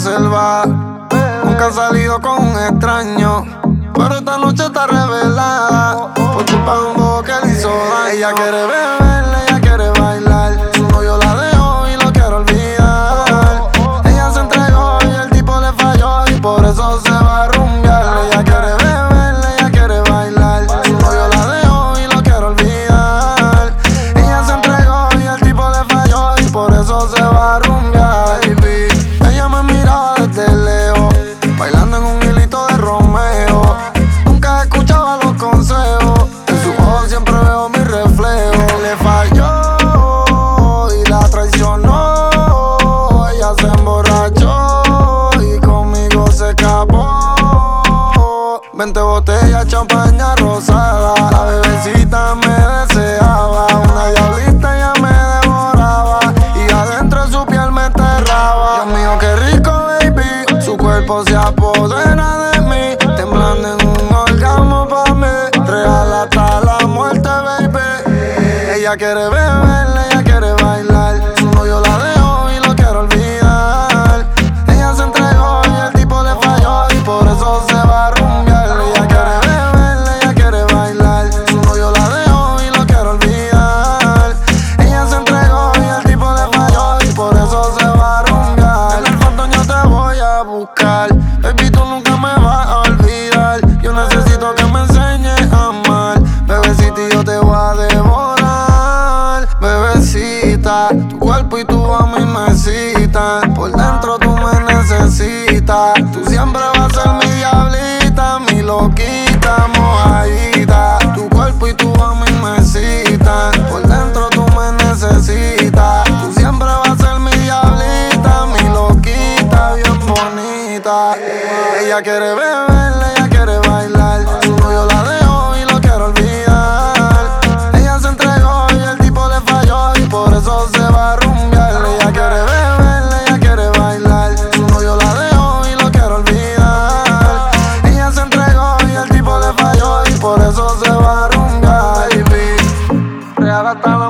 reserva. Nunca han salido con un extraño. Pero esta noche está revelada. Por culpa de un que le hizo daño. Ella quiere ver. 20 botellas, champaña rosada. La bebecita me deseaba. Una diablita ya me devoraba. Y adentro de su piel me enterraba. Dios mío, qué rico, baby. Su cuerpo se apodera de mí. Temblando en un orgasmo pa' mí. Real hasta la muerte, baby. Ella quiere beber. Tu cuerpo y tú a mí me citan. Por dentro tú me necesitas. Tú siempre vas a ser mi diablita, mi loquita, mojadita. Tu cuerpo y tú a mí me citan. Por dentro tú me necesitas. Tú siempre vas a ser mi diablita, mi loquita, bien bonita. Ella quiere ver va a rungar, baby. Real